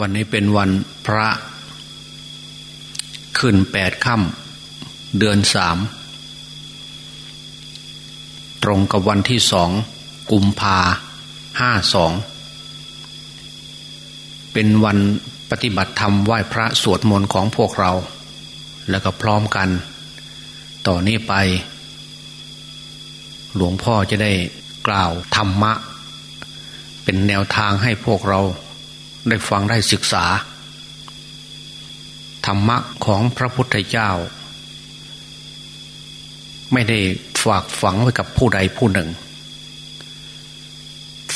วันนี้เป็นวันพระขึ้นแปดค่ำเดือนสาม ตรงกับวันที่สองกุมภาห้าสอง เป็นวันปฏิบัติธรรมไหว้พระสวดมนต์ของพวกเรา แล้วก็พร้อมกัน ต่อนนี้ไป หลวงพ่อจะได้กล่าวธรรมะ เป็นแนวทางให้พวกเรา ได้ฟังได้ศึกษา ธรรมะของพระพุทธเจ้า ไม่ได้ฝากฝังไว้กับผู้ใดผู้หนึ่ง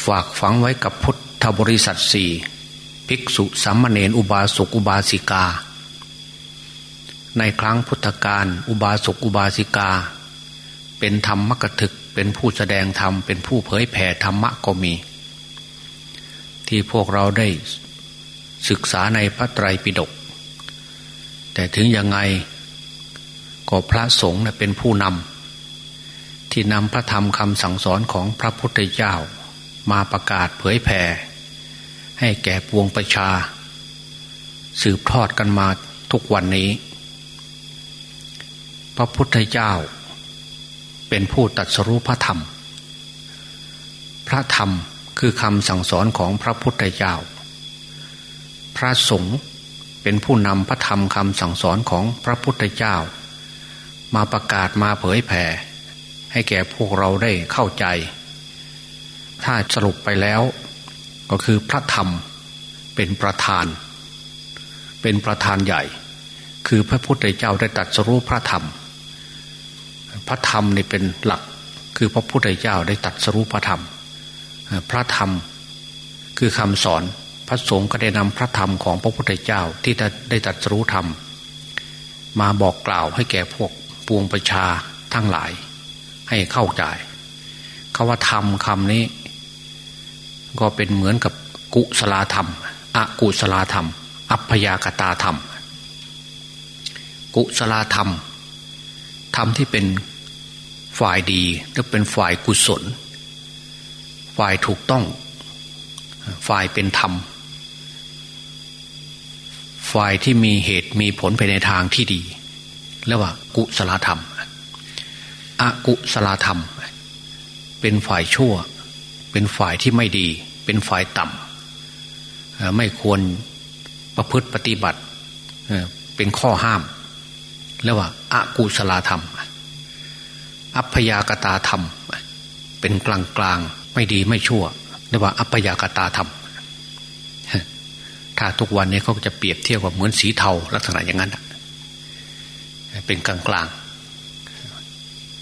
ฝากฝังไว้กับพุทธบริษัทสี่ภิกษุสามเณรอุบาสกอุบาสิกา ในครั้งพุทธกาลอุบาสกอุบาสิกา เป็นธรรมกถึกเป็นผู้แสดงธรรมเป็นผู้เผยแผ่ธรรมะก็มี ที่พวกเราได้ ศึกษาในพระไตรปิฎกแต่ถึงยังไงก็พระสงฆ์เป็นผู้นำที่นำพระธรรมคำสั่งสอนของพระพุทธเจ้า มาประกาศเผยแผ่ให้แก่ปวงประชา สืบทอดกันมาทุกวันนี้ พระพุทธเจ้า เป็นผู้ตัดสรุปพระธรรม พระธรรมคือคำสั่งสอนของพระพุทธเจ้า ระสงฆ์เป็นผู้นำพระธรรมคำสั่งสอนของพระพุทธเจ้า มาประกาศมาเผยแผ่ ให้แก่พวกเราได้เข้าใจ ถ้าสรุปไปแล้ว ก็คือพระธรรมเป็นประธาน เป็นประธานใหญ่ คือพระพุทธเจ้าได้ตัดสรู้พระธรรม พระธรรมนี่เป็นหลัก คือพระพุทธเจ้าได้ตัดสรู้พระธรรม พระธรรมคือคำสอน ระสงฆ์ก็ได้นำพระธรรมของพระพุทธเจ้าที่ได้ตัดรู้ธรรม มาบอกกล่าวให้แก่พวกปวงประชาทั้งหลาย ให้เข้าใจคาว่าธรรมคำนี้ ก็เป็นเหมือนกับกุศลธรรมอกุศลธรรม อัพยากตาธรรม กุศลธรรมธรรมที่เป็นฝ่ายดีหรือเป็นฝ่ายกุศล ฝ่ายถูกต้อง ฝ่ายเป็นธรรม ฝ่ายที่มีเหตุมีผลไปในทางที่ดีเรียกว่า กุศลธรรมอกุศลธรรม เป็นฝ่ายชั่ว เป็นฝ่ายที่ไม่ดี เป็นฝ่ายต่ำไม่ควรประพฤติปฏิบัติเป็นข้อห้ามเรียกว่าอากุศลธรรม อัพยากตาธรรม เป็นกลางกลางไม่ดีไม่ชั่วเรียกว่าอัพยากตาธรรม ถ้าทุกวันนี้เขาจะเปรียบเทียบกับเหมือนสีเทาลักษณะอย่างนั้นเป็นกลางกลาง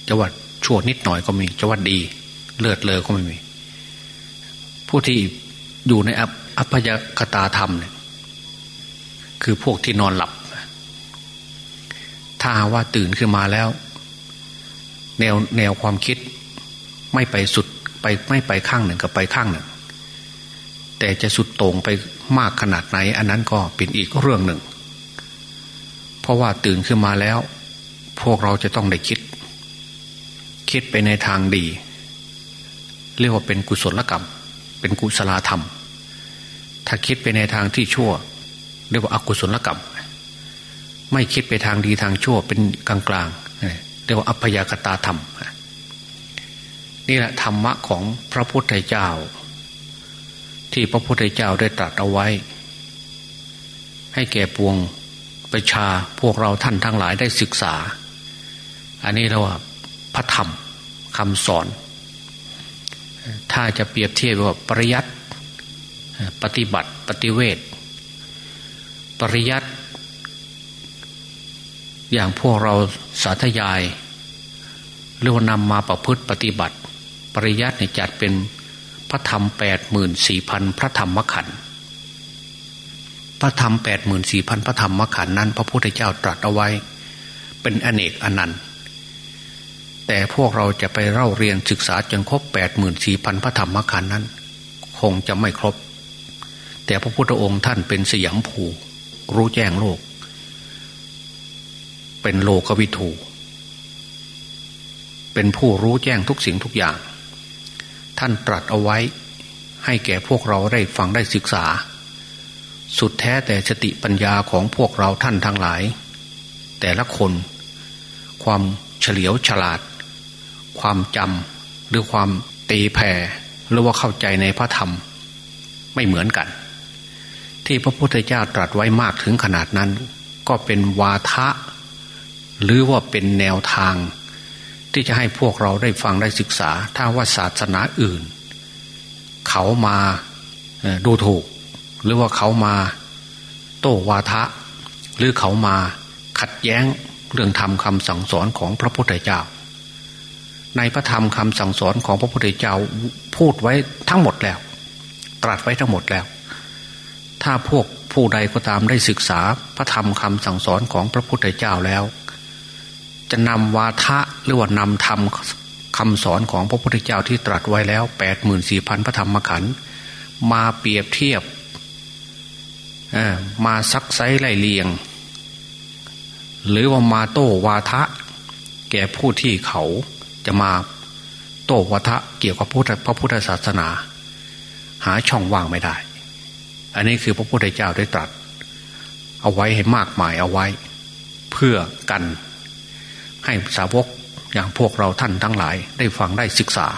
จะว่าชั่วนิดหน่อยก็มีจะว่าดี เลือดเลยก็ไม่มี ผู้ที่อยู่ในอัพยกตาธรรมเนี่ยคือพวกที่นอนหลับ ถ้าว่าตื่นขึ้นมาแล้ว แนวแนวความคิดไม่ไปสุดไปไม่ไปข้างหนึ่งกับไปข้างหนึ่ง แต่จะสุดโตรงไปมากขนาดไหน อันนั้นก็เป็นอีกเรื่องหนึ่ง เพราะว่าตื่นขึ้นมาแล้ว พวกเราจะต้องได้คิด คิดไปในทางดี เรียกว่าเป็นกุศลกรรม เป็นกุศลธรรม ถ้าคิดไปในทางที่ชั่ว เรียกว่าอากุศลกรรม ไม่คิดไปทางดีทางชั่วเป็นกลางกลางเรียกว่าอัพยากตาธรรม นี่แหละธรรมะของพระพุทธเจ้า ที่พระพุทธเจ้าได้ตรัสเอาไว้ ให้แก่ปวงประชาพวกเราท่านทั้งหลายได้ศึกษา อันนี้เราว่าพระธรรมคำสอน ถ้าจะเปรียบเทียบว่าปริยัติปฏิบัติปฏิเวทปริยัติอย่างพวกเราสาธยายหรือว่านำมาประพฤติปฏิบัติ ปริยัติเนี่ยจัดเป็น พระธรรมแปดหมื่นสี่พันพระธรรมขันธ์พระธรรมแปดหมื่นสี่พันพระธรรมขันธ์นั้น พระพุทธเจ้าตรัสเอาไว้ เป็นอเนกอนันต์แต่พวกเราจะไปเล่าเรียนศึกษาจนครบแปดหมื่นสี่พันพระธรรมขันธ์นั้น คงจะไม่ครบ แต่พระพุทธองค์ท่านเป็นสยามภูรู้แจ้งโลก เป็นโลกวิถูเป็นผู้รู้แจ้งทุกสิ่งทุกอย่าง ท่านตรัสเอาไว้ ให้แก่พวกเราได้ฟังได้ศึกษา สุดแท้แต่สติปัญญาของพวกเราท่านทั้งหลาย แต่ละคน ความเฉลียวฉลาด ความจำหรือความตีแผ่หรือว่าเข้าใจในพระธรรม ไม่เหมือนกัน ที่พระพุทธเจ้าตรัสไว้มากถึงขนาดนั้น ก็เป็นวาทะ หรือว่าเป็นแนวทาง ที่จะให้พวกเราได้ฟังได้ศึกษา ถ้าว่าศาสนาอื่น เขามาดูถูก หรือว่าเขามาโต้วาทะ หรือเขามาขัดแย้งเรื่องธรรมคำสั่งสอนของพระพุทธเจ้า ในพระธรรมคำสั่งสอนของพระพุทธเจ้าพูดไว้ทั้งหมดแล้ว ตรัสไว้ทั้งหมดแล้ว ถ้าพวกผู้ใดก็ตามได้ศึกษาพระธรรมคำสั่งสอนของพระพุทธเจ้าแล้ว จะนำวาทะหรือว่านำธรรมคำสอนของพระพุทธเจ้าที่ตรัสไว้แล้วแปดหมื่นสี่พันพระธรรมขันธ์มาเปรียบเทียบมาซักไซไล่เลียง หรือว่ามาโต้วาทะ แก่ผู้ที่เขาจะมาโต้วาทะเกี่ยวกับพพระพุทธศาสนา หาช่องว่างไม่ได้ อันนี้คือพระพุทธเจ้าได้ตรัส เอาไว้ให้มากมายเอาไว้ เพื่อกัน ให้สาวกอย่างพวกเราท่านทั้งหลาย ได้ฟังได้ศึกษา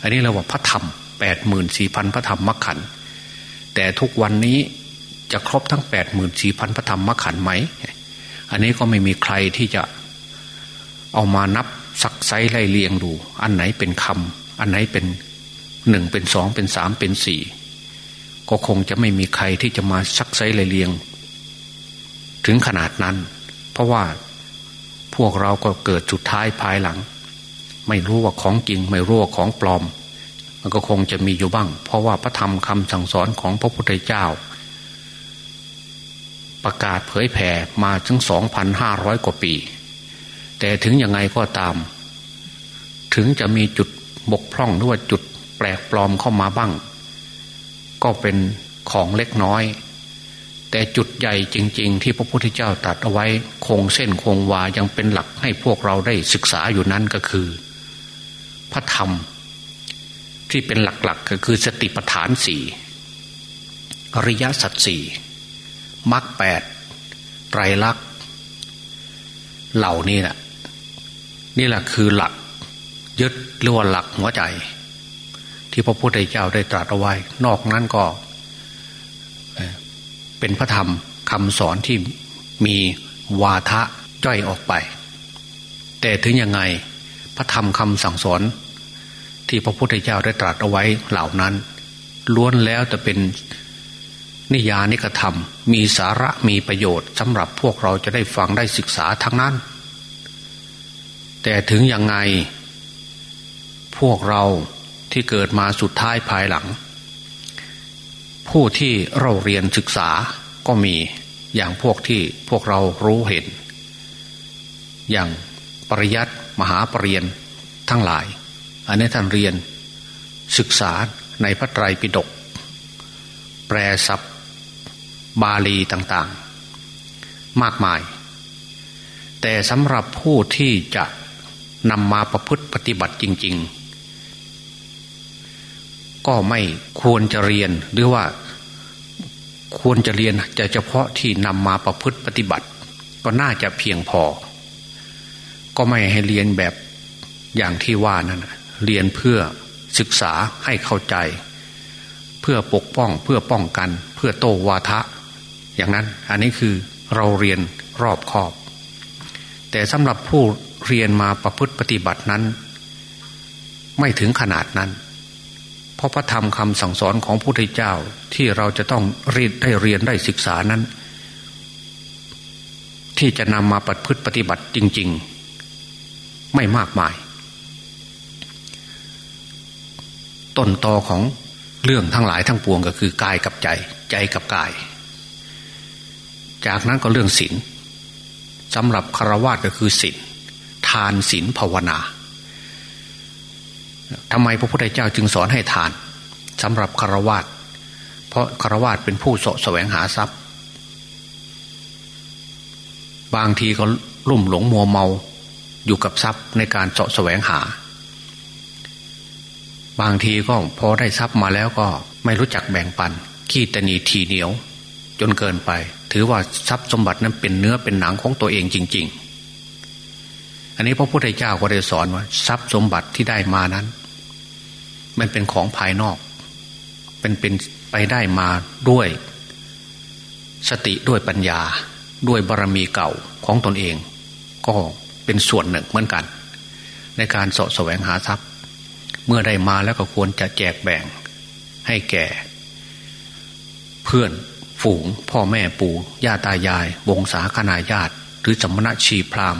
อันนี้เราว่าพระธรรมแปดหมื่นสี่พันพระธรรมมขันแต่ทุกวันนี้จะครบทั้งแปดหมื่นสี่พันพระธรรมมขันไหม อันนี้ก็ไม่มีใครที่จะเอามานับสักไซไล่เลียงดู อันไหนเป็นคำอันไหนเป็นหนึ่งเป็นสองเป็นสามเป็นสี่ก็คงจะไม่มีใครที่จะมาสักไซไล่เลียง ถึงขนาดนั้น เพราะว่า วกเราก็เกิดสุดท้ายภายหลัง ไม่รู้ว่าของจริง ไม่รู้ว่าของปลอม มันก็คงจะมีอยู่บ้าง เพราะว่าพระธรรมคำสั่งสอนของพระพุทธเจ้า ประกาศเผยแผ่มาถึงสองพันห้าร้อยกว่าปี แต่ถึงยังไงก็ตาม ถึงจะมีจุดบกพร่องหรือว่าจุดแปลกปลอมเข้ามาบ้าง ก็เป็นของเล็กน้อย แต่จุดใหญ่จริง ๆ ที่พระพุทธเจ้าตัดเอาไว้คงเส้นคงวายังเป็นหลักให้พวกเราได้ศึกษาอยู่นั้นก็คือ พระธรรม ที่เป็นหลักๆก็คือสติปัฏฐานสี่อริยสัจสี่มรรคแปดไตรลักษณ์เหล่านี้แหละนี่แหละคือหลักยึดหรือว่าหลักหัวใจ ที่พระพุทธเจ้าได้ตรัสเอาไว้ นอกนั้นก็ เป็นพระธรรมคำสอนที่มีวาทะจ้อยออกไป แต่ถึงยังไงพระธรรมคำสั่งสอน ที่พระพุทธเจ้าได้ตรัสเอาไว้เหล่านั้น ล้วนแล้วจะเป็นนิยานิกธรรม มีสาระมีประโยชน์สำหรับพวกเราจะได้ฟังได้ศึกษาทั้งนั้น แต่ถึงยังไง พวกเราที่เกิดมาสุดท้ายภายหลัง ผู้ที่เราเรียนศึกษาก็มีอย่างพวกที่พวกเรารู้เห็น อย่างปริยัติมหาปรริญญาทั้งหลาย อันนี้ท่านเรียนศึกษาในพระไตรปิฎกแปลศัพท์บาลีต่างๆ มากมาย แต่สำหรับผู้ที่จะนำมาประพฤติปฏิบัติจริง ๆ ก็ไม่ควรจะเรียนหรือว่าควรจะเรียนจะเฉพาะที่นำมาประพฤติปฏิบัติ ก็น่าจะเพียงพอ ก็ไม่ให้เรียนแบบอย่างที่ว่านั่นเรียนเพื่อศึกษาให้เข้าใจ เพื่อปกป้องเพื่อป้องกัน เพื่อโตวาทะ อย่างนั้นอันนี้คือเราเรียนรอบคอบ แต่สำหรับผู้เรียนมาประพฤติปฏิบัตินั้น ไม่ถึงขนาดนั้น เพราะพระธรรมคำสั่งสอนของพระพุทธเจ้าที่เราจะต้องเรียนได้เรียนได้ศึกษานั้น ที่จะนำมาปฏิพฤติปฏิบัติจริง ๆ ไม่มากมาย ต้นตอของเรื่องทั้งหลายทั้งปวงก็คือกายกับใจ ใจกับกาย จากนั้นก็เรื่องศีลสำหรับคารวะก็คือศีลทานศีลภาวนา ทำไมพระพุทธเจ้าจึงสอนให้ทานสำหรับคารวะเพราะคารวะเป็นผู้สแสวงหาทรัพย์ บางทีก็ลุ่มหลงมัวเมาอยู่กับทรัพย์ในการสะแสวงหา บางทีก็พอได้ทรัพย์มาแล้วก็ไม่รู้จักแบ่งปัน ขี้ตนีทีเหนียว จนเกินไป ถือว่าทรัพย์สมบัตินั้นเป็นเนื้อเป็นหนังของตัวเองจริง ๆ อันนี้พระพุทธเจ้าก็ได้สอนว่า ทรัพย์สมบัติที่ได้มานั้น มันเป็นของภายนอก เป็นเป็นไปได้มาด้วย สติด้วยปัญญา ด้วยบารรมีเก่าของตนเอง ก็เป็นส่วนหนึ่งเหมือนกัน ในการสาะแสวงหาทรัพย์ เมื่อได้มาแล้วก็ควรจะแจกแบ่งให้แก่ เพื่อนฝูงพ่อแม่ปู่ย่าตายาย วงศาคณาญาติ หรือสมณะชีพราม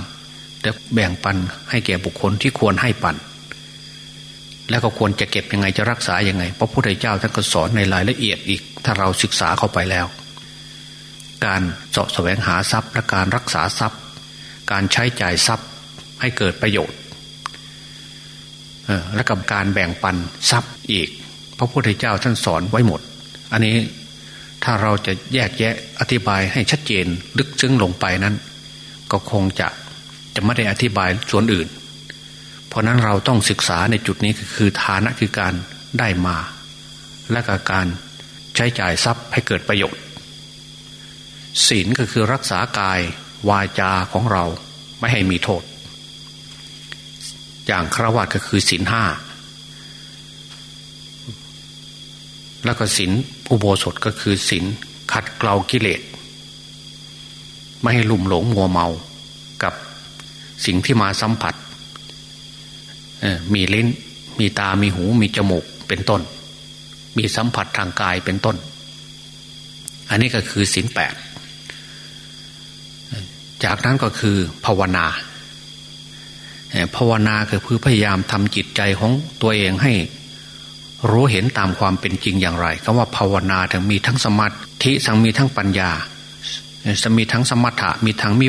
แต่แบ่งปันให้แก่บุคคลที่ควรให้ปัน แล้วก็ควรจะเก็บยังไงจะรักษายังไงพระพุทธเจ้าท่านก็สอนในรายละเอียดอีก ถ้าเราศึกษาเข้าไปแล้ว การเสาะแสวงหาทรัพย์และการรักษาทรัพย์ การใช้จ่ายทรัพย์ให้เกิดประโยชน์และกับการแบ่งปันทรัพย์อีก พระพุทธเจ้าท่านสอนไว้หมด อันนี้ถ้าเราจะแยกแยะอธิบายให้ชัดเจนลึกซึ้งลงไปนั้น ก็คงจะจะไม่ได้อธิบายส่วนอื่น เพราะนั้นเราต้องศึกษาในจุดนี้คือฐานะคือการได้มา และกการใช้จ่ายทรัพย์ให้เกิดประโยชน์ ศีลก็คือรักษากายวาจาของเราไม่ให้มีโทษ อย่างครวัตก็คือศีลห้าแล้วก็ศีลอุโบสถก็คือศีลขัดเกลากิเลสไม่ให้ลุ่มหลงมัวเมากับสิ่งที่มาสัมผัส มีลิ้น มีตามีหู มีจมูกเป็นต้น มีสัมผัสทางกายเป็นต้น อันนี้ก็คือศีลแปดจากนั้นก็คือภาวนาภาวนาคือพื่อพยายามทำจิตใจของตัวเองให้รู้เห็นตามความเป็นจริงอย่างไรคำว่าภาวนาถึงมีทั้งสมาธิทั้งมีทั้งปัญญาจะมีทั้งสมถะมีทั้งมิ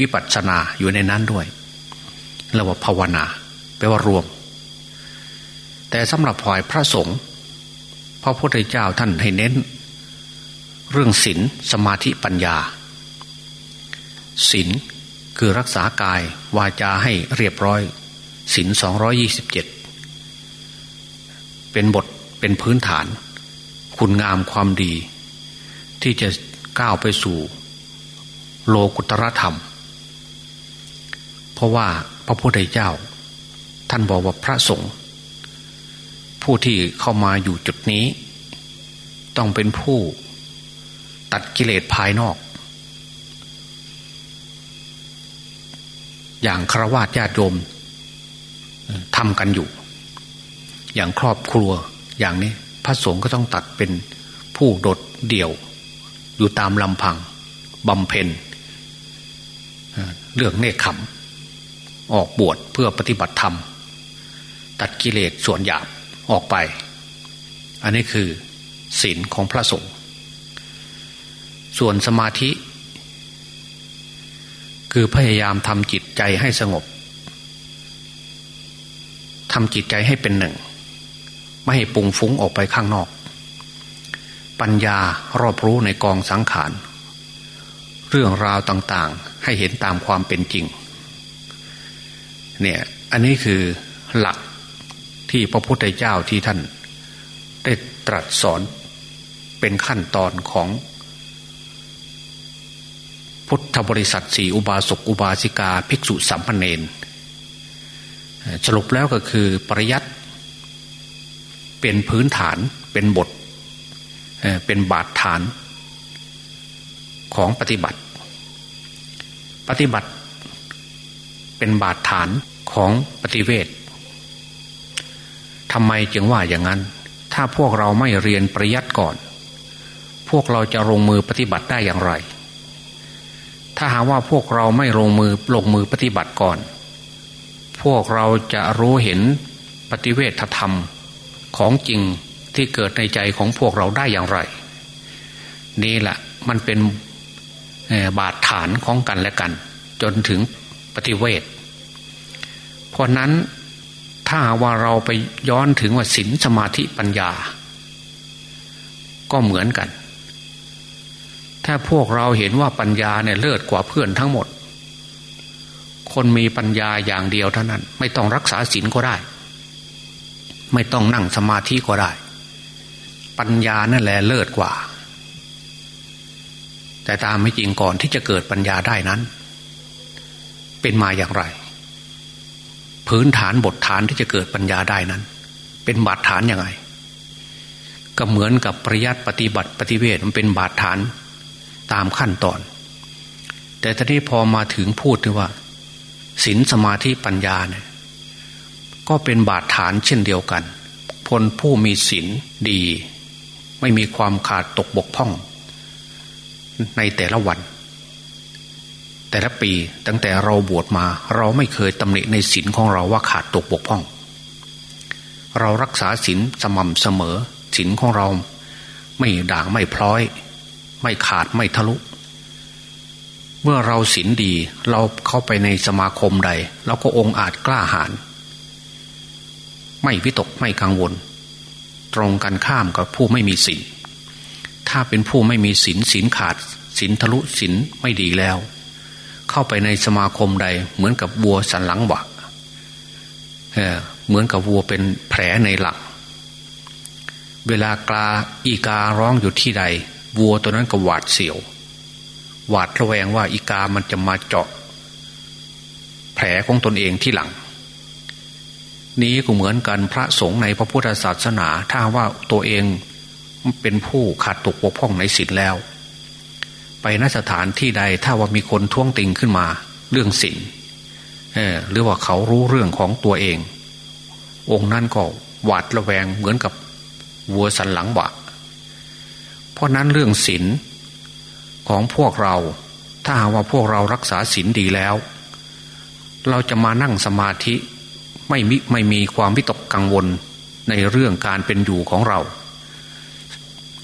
วิปัสสนาอยู่ในนั้นด้วยเรียกว่าภาวนา แปลว่ารวม แต่สำหรับฝ่ายพระสงฆ์พระพุทธเจ้าท่านให้เน้น เรื่องศีลสมาธิปัญญาศีลคือรักษากายวาจาให้เรียบร้อยศีลสองยี่สิบเจ็ดเป็นบทเป็นพื้นฐาน คุณงามความดี ที่จะก้าวไปสู่โลกุตรธรรม เพราะว่าพระพุทธเจ้า ท่านบอกว่าพระสงฆ์ผู้ที่เข้ามาอยู่จุดนี้ ต้องเป็นผู้ตัดกิเลสภายนอก อย่างครวญญาติโยมทำกันอยู่ อย่างครอบครัวอย่างนี้ พระสงฆ์ก็ต้องตัดเป็นผู้โดดเดี่ยว อยู่ตามลำพังบำเพ็ญเรื่องเนคขมออกบวชเพื่อปฏิบัติธรรม ตัดกิเลสส่วนหยาบออกไป อันนี้คือศีลของพระสงฆ์ส่วนสมาธิ คือพยายามทำจิตใจให้สงบทำจิตใจให้เป็นหนึ่ง ไม่ให้ปุงฟุ้งออกไปข้างนอก ปัญญารอบรู้ในกองสังขาร เรื่องราวต่างๆให้เห็นตามความเป็นจริงเนี่ยอันนี้คือหลัก ที่พระพุทธเจ้าที่ท่าน ได้ตรัสสอนเป็นขั้นตอนของ พุทธบริษัทสี่อุบาสกอุบาสิกา ภิกษุสัมพันเนนสรุปแล้วก็คือปริยัติเป็นพื้นฐานเป็นบท เป็นบาดฐานของปฏิบัติ ปฏิบัติเป็นบาดฐานของปฏิเวท ทำไมจึงว่าอย่างนั้น ถ้าพวกเราไม่เรียนปริยัติก่อน พวกเราจะลงมือปฏิบัติได้อย่างไร ถ้าหาว่าพวกเราไม่ลงมือลงมือปฏิบัติก่อน พวกเราจะรู้เห็นปฏิเวทธรรมของจริงที่เกิดในใจของพวกเราได้อย่างไร นี่แหละมันเป็นบาดฐานของกันและกัน จนถึงปฏิเวทเพราะนั้น ถ้าว่าเราไปย้อนถึงว่าศีลสมาธิปัญญา ก็เหมือนกัน ถ้าพวกเราเห็นว่าปัญญาเนี่ยเลิศกว่าเพื่อนทั้งหมด คนมีปัญญาอย่างเดียวเท่านั้น ไม่ต้องรักษาศีลก็ได้ ไม่ต้องนั่งสมาธิก็ได้ ปัญญานั่นแหละเลิศกว่า แต่ตามไม่จริงก่อนที่จะเกิดปัญญาได้นั้น เป็นมาอย่างไร พื้นฐานบทฐานที่จะเกิดปัญญาได้นั้น เป็นบาดฐานยังไง ก็เหมือนกับปริยัติปฏิบัติปฏิเวทมันเป็นบาดฐานตามขั้นตอน แต่ทีนี้พอมาถึงพูดถึงว่าศีลสมาธิปัญญาเนี่ยก็เป็นบาดฐานเช่นเดียวกันพลผู้มีศีลดี ไม่มีความขาดตกบกพร่อง ในแต่ละวัน แต่ละปีตั้งแต่เราบวชมา เราไม่เคยตำหนิในศีลของเราว่าขาดตกบกพร่อง เรารักษาศีลสม่ำเสมอศีลของเรา ไม่ด่างไม่พร้อย ไม่ขาดไม่ทะลุ เมื่อเราศีลดีเราเข้าไปในสมาคมใดเราก็องอาจกล้าหาญไม่วิตกไม่กังวล ตรงกันข้ามกับผู้ไม่มีศีลถ้าเป็นผู้ไม่มีศีลศีลขาดศีลทะลุศีลไม่ดีแล้ว เข้าไปในสมาคมใด เหมือนกับวัวสันหลังหวะเเหมือนกับวัวเป็นแผลในหลังเวลากาอีการ้องอยู่ที่ใด วัวตัวนั้นก็หวาดเสียว หวาดระแวงว่าอีกามันจะมาเจาะ แผลของตนเองที่หลัง นี้ก็เหมือนกันพระสงฆ์ในพระพุทธศาสนา ถ้าว่าตัวเองเป็นผู้ขาดตกบกพร่องในศีลแล้ว ไปนสถานที่ใดถ้าว่ามีคนท้วงติงขึ้นมา เรื่องศีลหรือว่าเขารู้เรื่องของตัวเอง องค์นั้นก็หวาดระแวงเหมือนกับวัวสันหลังบะเพราะนั้นเรื่องศีลของพวกเรา ถ้าหากว่าพวกเรารักษาศีลดีแล้ว เราจะมานั่งสมาธิไม่มีไม่มีความวิตกกังวลในเรื่องการเป็นอยู่ของเรา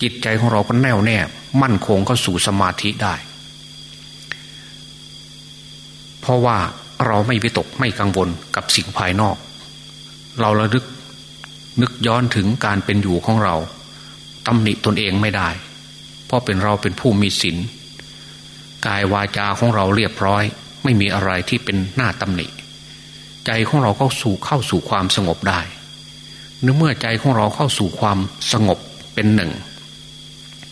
จิตใจของเราก็แน่วแน่ มั่นคงก็สู่สมาธิได้ เพราะว่าเราไม่วิตกไม่กังวลกับสิ่งภายนอก เราระลึกนึกย้อนถึงการเป็นอยู่ของเราตำหนิตนเองไม่ได้ เพราะเป็นเราเป็นผู้มีศีลกายวาจาของเราเรียบร้อย ไม่มีอะไรที่เป็นหน้าตำหนิ ใจของเราเข้าสู่เข้าสู่ความสงบได้เนื่อเมื่อใจของเราเข้าสู่ความสงบเป็นหนึ่ง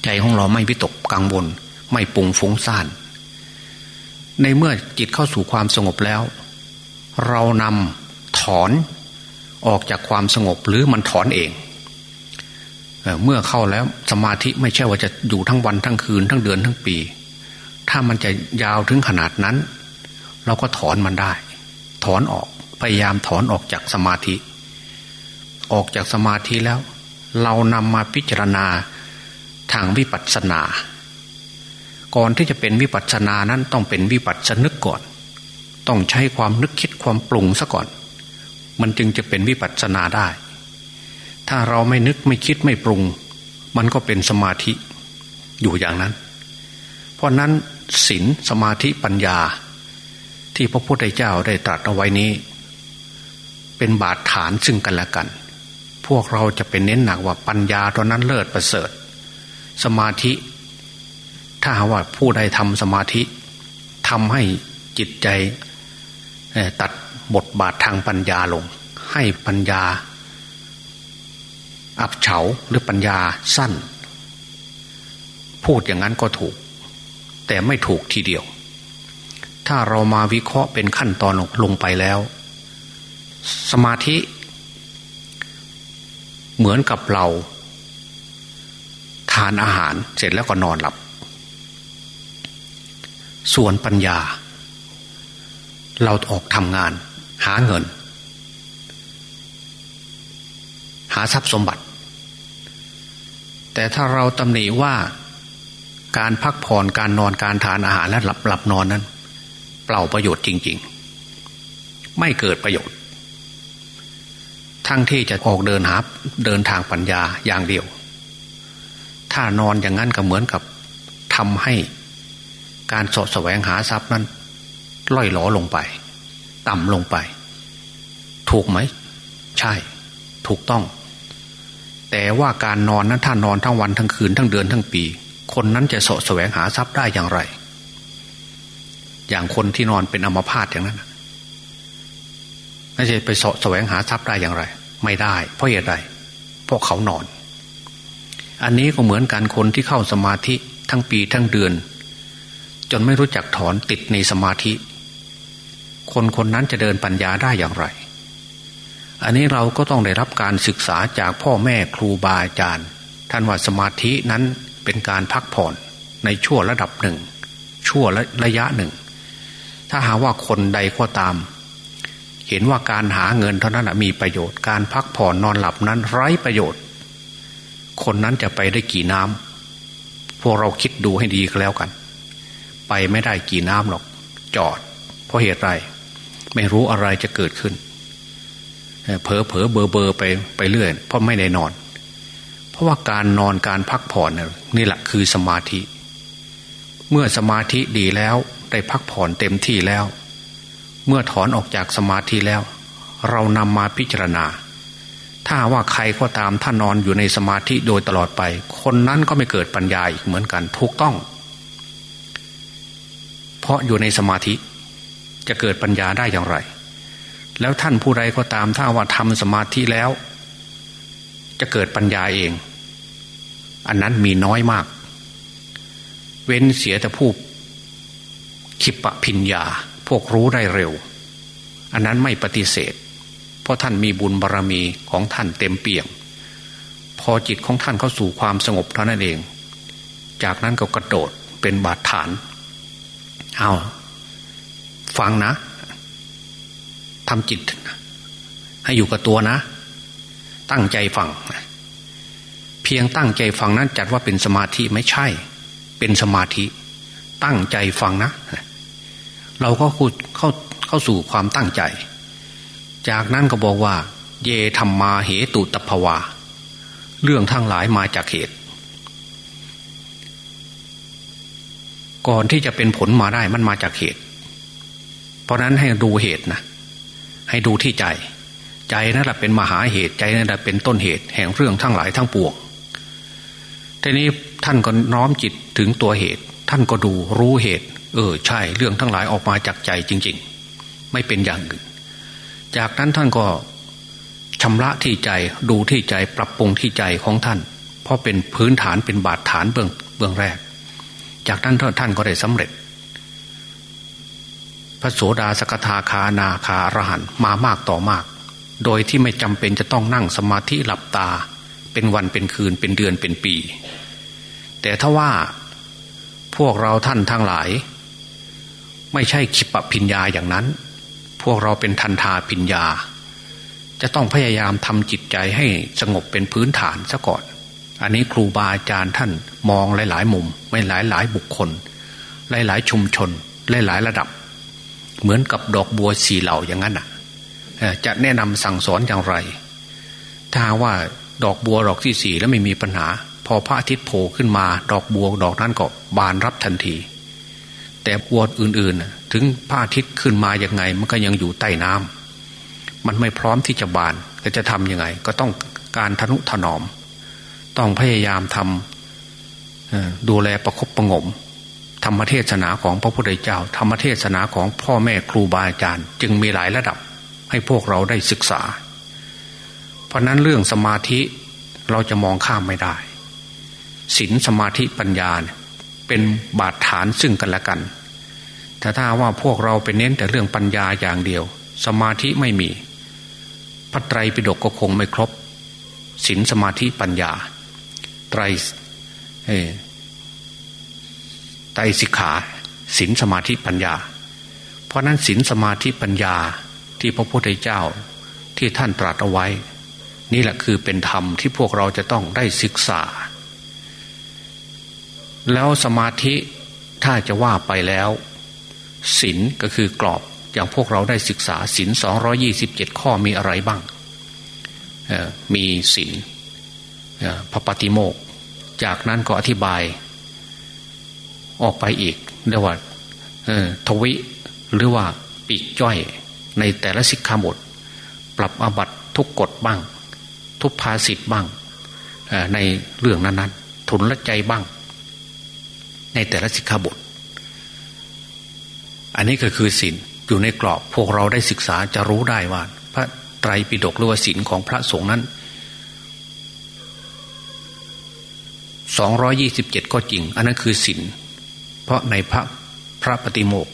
ใจของเราไม่วิตกกังวล ไม่ปุงฟุ้งซ่าน ในเมื่อจิตเข้าสู่ความสงบแล้ว เรานำถอนออกจากความสงบหรือมันถอนเองเเมื่อเข้าแล้วสมาธิไม่ใช่ว่าจะอยู่ทั้งวันทั้งคืนทั้งเดือนทั้งปี ถ้ามันจะยาวถึงขนาดนั้น เราก็ถอนมันได้ ถอนออกพยายามถอนออกจากสมาธิ ออกจากสมาธิแล้ว เรานำมาพิจารณา ทางวิปัสสนา ก่อนที่จะเป็นวิปัสสนานั้นต้องเป็นวิปัสสนึกก่อน ต้องใช้ความนึกคิดความปรุงซะก่อน มันจึงจะเป็นวิปัสสนาได้ ถ้าเราไม่นึกไม่คิดไม่ปรุง มันก็เป็นสมาธิอยู่อย่างนั้น เพราะนั้นศีลสมาธิปัญญา ที่พระพุทธเจ้าได้ตรัสเอาไว้นี้ เป็นบาดฐานซึ่งกันและกัน พวกเราจะเป็นเน้นหนักว่าปัญญาตอนนั้นเลิศประเสริฐ สมาธิ ถ้าหาว่าผู้ใดทำสมาธิทำให้จิตใจตัดบทบาททางปัญญาลง ให้ปัญญา อับเฉาหรือปัญญาสั้น พูดอย่างนั้นก็ถูก แต่ไม่ถูกทีเดียว ถ้าเรามาวิเคราะห์เป็นขั้นตอนลงไปแล้ว สมาธิ เหมือนกับเรา ทานอาหารเสร็จแล้วก็นอนหลับ ส่วนปัญญา เราออกทำงาน หาเงิน หาทรัพย์สมบัติ แต่ถ้าเราตำหนิว่าการพักผ่อนการนอนการทานอาหารและหลับหลับนอนนั้น เปล่าประโยชน์จริง ๆ ไม่เกิดประโยชน์ ทั้งที่จะออกเดินหาเดินทางปัญญาอย่างเดียว ถ้านอนอย่างนั้นก็เหมือนกับทำให้การสดแสวงหาทรัพย์นั้นล่อยหลอลงไป ต่ำลงไป ถูกไหม ใช่ ถูกต้อง แต่ว่าการนอนนั้นถ้านอนทั้งวันทั้งคืนทั้งเดือนทั้งปี คนนั้นจะสดแสวงหาทรัพย์ได้อย่างไร อย่างคนที่นอนเป็นอัมพาตอย่างนั้นไม่ใช่ไปสะแสวงหาทรัพย์ได้อย่างไร ไม่ได้ เพราะเหตุใดเพราะเขานอน อันนี้ก็เหมือนกันคนที่เข้าสมาธิทั้งปีทั้งเดือน จนไม่รู้จักถอนติดในสมาธิ คนคนนั้นจะเดินปัญญาได้อย่างไร อันนี้เราก็ต้องได้รับการศึกษาจากพ่อแม่ครูบาอาจารย์ ท่านว่าสมาธินั้นเป็นการพักผ่อนในช่วระดับหนึ่ง ชั่วระยะหนึ่ง ถ้าหาว่าคนใดก็ตาม เห็นว่าการหาเงินเท่านั้นมีประโยชน์การพักผ่อนนอนหลับนั้นไร้ประโยชน์ คนนั้นจะไปได้กี่น้ำพวกเราคิดดูให้ดีก็แล้วกัน ไปไม่ได้กี่น้ำหรอก จอด เพราะเหตุไร ไม่รู้อะไรจะเกิดขึ้นเผลอเผลอเบอร์เบอร์ไปไปเรื่อยเพราะไม่ได้นอน เพราะว่าการนอนการพักผ่อนนี่แหละคือสมาธิ เมื่อสมาธิดีแล้วได้พักผ่อนเต็มที่แล้ว เมื่อถอนออกจากสมาธิแล้ว เรานำมาพิจารณา ถ้าว่าใครก็ตามท่านอนอยู่ในสมาธิโดยตลอดไป คนนั้นก็ไม่เกิดปัญญาอีกเหมือนกันถูกต้อง เพราะอยู่ในสมาธิจะเกิดปัญญาได้อย่างไร แล้วท่านผู้ใดก็ตามถ้าว่าทำสมาธิแล้ว จะเกิดปัญญาเอง อันนั้นมีน้อยมาก เว้นเสียแต่ผู้คิปะพิญญา พวกรู้ได้เร็ว อันนั้นไม่ปฏิเสธ เพราะท่านมีบุญบารรมีของท่านเต็มเปี่ยม พอจิตของท่านเข้าสู่ความสงบเท่านั้นเอง จากนั้นก็กระโดดเป็นบาดฐาน เอาฟังนะทำจิต ให้อยู่กับตัวนะ ตั้งใจฟัง เพียงตั้งใจฟังนั้นจัดว่าเป็นสมาธิไม่ใช่ เป็นสมาธิ ตั้งใจฟังนะ เราก็เข้าเข้าสู่ความตั้งใจ จากนั้นก็บอกว่า เยธรรมมาเหตุตภวา เรื่องทั้งหลายมาจากเหตุ ก่อนที่จะเป็นผลมาได้มันมาจากเหตุ เพราะนั้นให้ดูเหตุนะ ให้ดูที่ใจ ใจนั่นแหละเป็นมหาเหตุใจนั่นแหละเป็นต้นเหตุแห่งเรื่องทั้งหลายทั้งปวงทีนี้ท่านก็น้อมจิตถึงตัวเหตุ ท่านก็ดูรู้เหตุ เออ ใช่เรื่องทั้งหลายออกมาจากใจจริง ๆ ไม่เป็นอย่างอื่น จากนั้นท่านก็ชำระที่ใจดูที่ใจปรับปรุงที่ใจของท่าน เพราะเป็นพื้นฐานเป็นบาดฐานเบื้องเบื้องแรก จากนั้นท่านก็ได้สำเร็จ พระโสดาสกทาคานาคารหันมามากต่อมาก โดยที่ไม่จำเป็นจะต้องนั่งสมาธิหลับตา เป็นวันเป็นคืนเป็นเดือนเป็นปี แต่ถ้าว่าพวกเราท่านทั้งหลาย ไม่ใช่ขิปปิญญาอย่างนั้น พวกเราเป็นทันทาปิญญา จะต้องพยายามทำจิตใจให้สงบเป็นพื้นฐานซะก่อน อันนี้ครูบาอาจารย์ท่านมองหลาย ๆ มุม ไม่หลายหลายบุคคล หลาย ๆ ชุมชน หลาย ๆ ระดับ เหมือนกับดอกบัวสีเหล่าอย่างนั้นอะจะแนะนำสั่งสอนอย่างไร ถ้าว่าดอกบัวดอกที่สี่แล้วไม่มีปัญหา พอพระอาทิตย์โผล่ขึ้นมา ดอกบัวดอกนั้นก็บานรับทันที แต่บัวอื่นๆถึงพระอาทิตย์ขึ้นมาอย่างไง มันก็ยังอยู่ใต้น้ำมันไม่พร้อมที่จะบานก็จะทํำยังไง ก็ต้องการทนุถนอม ต้องพยายามทำดูแลประคบประงม ธรรมเทศนาของพระพุทธเจ้า ธรรมเทศนาของพ่อแม่ครูบาอาจารย์ จึงมีหลายระดับให้พวกเราได้ศึกษา เพราะนั้นเรื่องสมาธิเราจะมองข้ามไม่ได้ศีลสมาธิปัญญาเเป็นบาดฐานซึ่งกันและกัน แต่ถ้าว่าพวกเราเป็นเน้นแต่เรื่องปัญญาอย่างเดียว สมาธิไม่มี พระไตรปิฎกก็คงไม่ครบศีลสมาธิปัญญา ไตรไตรสิกขาศีลสมาธิปัญญา เพราะนั้นศีลสมาธิปัญญาที่พระพุทธเจ้าที่ท่านตรัสเอาไว้ นี่แหละคือเป็นธรรมที่พวกเราจะต้องได้ศึกษา แล้วสมาธิถ้าจะว่าไปแล้วศีลก็คือกรอบอย่างพวกเราได้ศึกษาศีลสองยี่สิบเจ็ดข้อมีอะไรบ้าง มีศีลพระปฏิโมก จากนั้นก็อธิบายออกไปอีกเรียกว่าทวิหรือว่าปีกจ้อยในแต่ละสิกขาบท ปรับอบัตทุกกฎบ้าง ทุกภาสิทธ์บ้างในเรื่องนั้นๆ ทุนละใจบ้าง ในแต่ละสิกขาบท อันนี้ก็คือศีลอยู่ในกรอบพวกเราได้ศึกษาจะรู้ได้ว่า พระไตรปิฎกหรือว่าศีลของพระสงฆ์นั้นสองร้อยี่สิบเจ็ดก็จริง อันนั้นคือศีลเพราะในพระพระปฏิโมก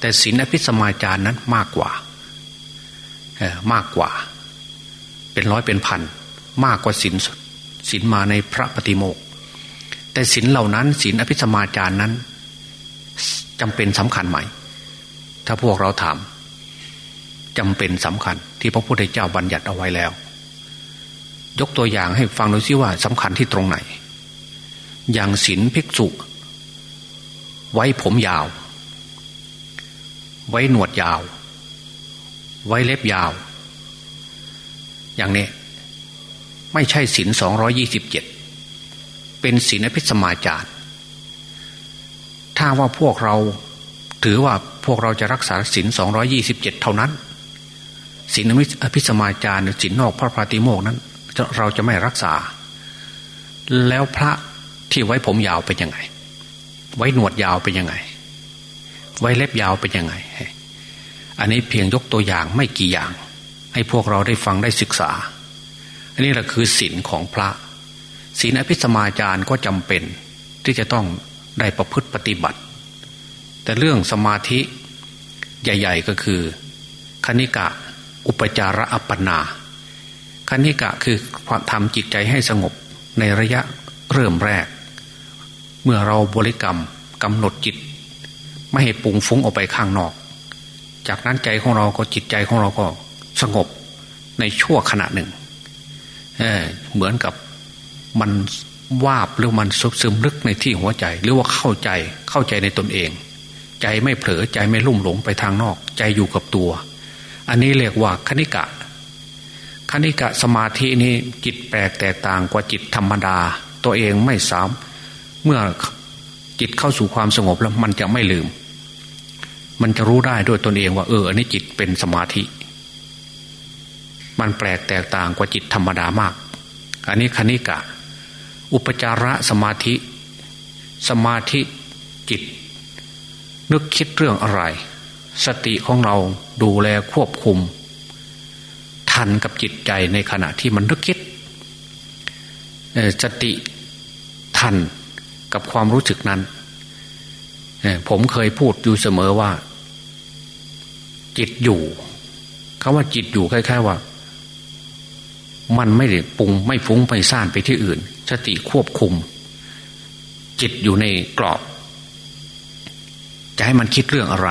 แต่ศีลอภิสมาจารนั้นมากกว่ามากกว่า เป็นร้อยเป็นพัน มากกว่าศีลศีลมาในพระปฏิโมก แต่ศีลเหล่านั้นศีลอภิสมาจารนั้นจำเป็นสำคัญไหม ถ้าพวกเราถามจำเป็นสำคัญ ที่พระพุทธเจ้าบัญญัติเอาไว้แล้ว ยกตัวอย่างให้ฟังดูซิว่าสำคัญที่ตรงไหน อย่างศีลภิกษุ ไว้ผมยาว ไว้หนวดยาว ไว้เล็บยาว อย่างนี้ ไม่ใช่ศีลสองรอยี่สิบเจ็ด เป็นศีลอภิสมาจารถ้าว่าพวกเราถือว่าพวกเราจะรักษาศีลสองยี่สิบเจ็ดเท่านั้นศีลอภิสมาจารหรือศีลนอกพระปฏิโมกนั้น เราจะไม่รักษา แล้วพระที่ไว้ผมยาวเป็นยังไง ไว้หนวดยาวเป็นยังไง ไว้เล็บยาวเป็นยังไง อันนี้เพียงยกตัวอย่างไม่กี่อย่าง ให้พวกเราได้ฟังได้ศึกษา อันนี้แหละคือศีลของพระ ศีลอภิสมาจารก็จำเป็นที่จะต้องได้ประพฤติปฏิบัติ แต่เรื่องสมาธิใหญ่ ๆ ก็คือ คณิกะอุปจาระอัปปนาคณิกะคือความทำจิตใจให้สงบในระยะเริ่มแรก เมื่อเราบริกรรมกำหนดจิต ไม่ให้ปุงฟุ้งออกไปข้างนอก จากนั้นใจของเราก็จิตใจของเราก็สงบในชั่วขณะหนึ่งเเหมือนกับ มันวาบหรือมันซุบซึมลึกในที่หัวใจ หรือว่าเข้าใจเข้าใจในตนเอง ใจไม่เผลอใจไม่ลุ่มหลงไปทางนอก ใจอยู่กับตัว อันนี้เรียกว่าคณิกะ คณิกะสมาธินี้จิตแปลกแตกต่างกว่าจิตธรรมดา ตัวเองไม่สามเมื่อจิตเข้าสู่ความสงบแล้วมันจะไม่ลืม มันจะรู้ได้ด้วยตนเองว่าเอออันนี้จิตเป็นสมาธิ มันแปลกแตกต่างกว่าจิตธรรมดามาก อันนี้คณิกะ อุปจาระสมาธิ สมาธิจิต นึกคิดเรื่องอะไร สติของเราดูแลควบคุม ทันกับจิตใจในขณะที่มันนึกคิดสติทันกับความรู้สึกนั้น ผมเคยพูดอยู่เสมอว่า จิตอยู่คำว่าจิตอยู่คล้ายๆว่า มันไม่ได้ปรุงไม่ฟุ้งไปซ่านไปที่อื่น สติควบคุม จิตอยู่ในกรอบ จะให้มันคิดเรื่องอะไร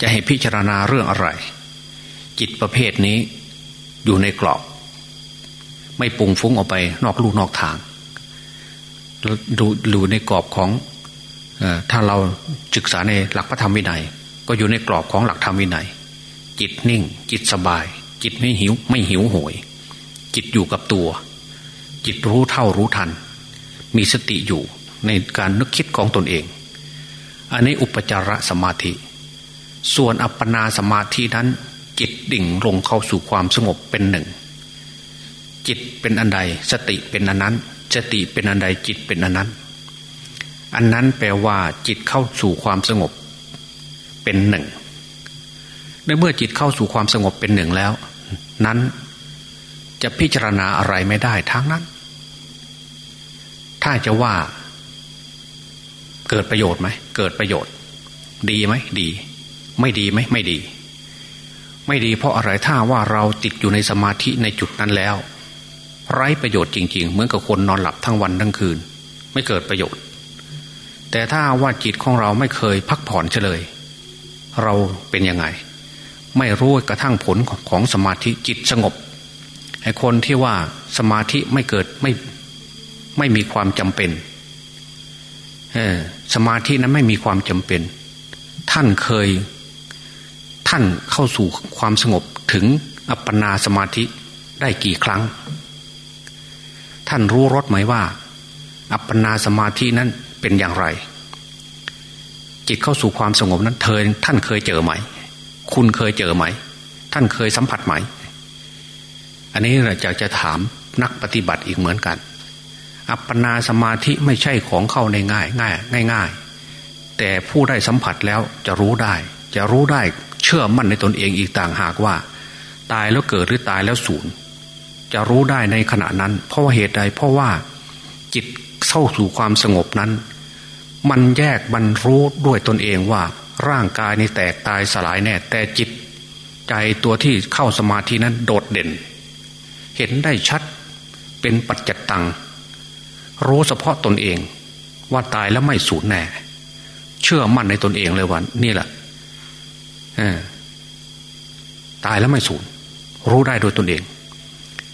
จะให้พิจารณาเรื่องอะไร จิตประเภทนี้อยู่ในกรอบ ไม่ปุงฟุ้งออกไปนอกลูกนอกทางดูดูในกรอบของถ้าเราศึกษาในหลักพระธรรมวินัย ก็อยู่ในกรอบของหลักธรรมวินัย จิตนิ่ง จิตสบาย จิตไม่หิว ไม่หิวโหย จิตอยู่กับตัว จิตรู้เท่ารู้ทัน มีสติอยู่ในการนึกคิดของตนเอง อันนี้อุปจารสมาธิ ส่วนอัปปนาสมาธินั้น จิตดิ่งลงเข้าสู่ความสงบเป็นหนึ่ง จิตเป็นอันใดสติเป็นอันนั้น สติเป็นอันใดจิตเป็นอันนั้น อันนั้นแปลว่าจิตเข้าสู่ความสงบเป็นหนึ่งในเมื่อจิตเข้าสู่ความสงบเป็นหนึ่งแล้ว นั้น จะพิจารณาอะไรไม่ได้ทั้งนั้น ถ้าจะว่า เกิดประโยชน์ไหม เกิดประโยชน์ ดีไหม ดี ไม่ดีไหม ไม่ดี ไม่ดีเพราะอะไร ถ้าว่าเราติดอยู่ในสมาธิในจุดนั้นแล้ว ไร้ประโยชน์จริง ๆ เหมือนกับคนนอนหลับทั้งวันทั้งคืน ไม่เกิดประโยชน์ แต่ถ้าว่าจิตของเราไม่เคยพักผ่อนเฉลย เราเป็นยังไง ไม่รู้กระทั่งผลของสมาธิจิตสงบ ไอ้คนที่ว่าสมาธิไม่เกิดไม่ไม่มีความจำเป็นเออสมาธินั้นไม่มีความจำเป็น ท่านเคย ท่านเข้าสู่ความสงบถึงอัปปนาสมาธิได้กี่ครั้ง ท่านรู้รสไหมว่า อัปปนาสมาธินั้นเป็นอย่างไร จิตเข้าสู่ความสงบนั้นเธอท่านเคยเจอไหม คุณเคยเจอไหม ท่านเคยสัมผัสไหม อันนี้เราจะจะถามนักปฏิบัติอีกเหมือนกัน อัปปนาสมาธิไม่ใช่ของเข้าในง่ายง่ายง่ายง่ายแต่ผู้ได้สัมผัสแล้วจะรู้ได้ จะรู้ได้เชื่อมั่นในตนเองอีกต่างหากว่า ตายแล้วเกิดหรือตายแล้วสูญจะรู้ได้ในขณะนั้น เพราะว่าเหตุใดเพราะว่าจิตเข้าสู่ความสงบนั้น มันแยกมันรู้ด้วยตนเองว่า ร่างกายนี่แตกตายสลายแน่ แต่จิตใจตัวที่เข้าสมาธินั้นโดดเด่น เห็นได้ชัดเป็นปัจจตัง รู้เฉพาะตนเองว่าตายแล้วไม่สูญแน่ เชื่อมั่นในตนเองเลยว่านี่แหละตายแล้วไม่สูญรู้ได้โดยตนเอง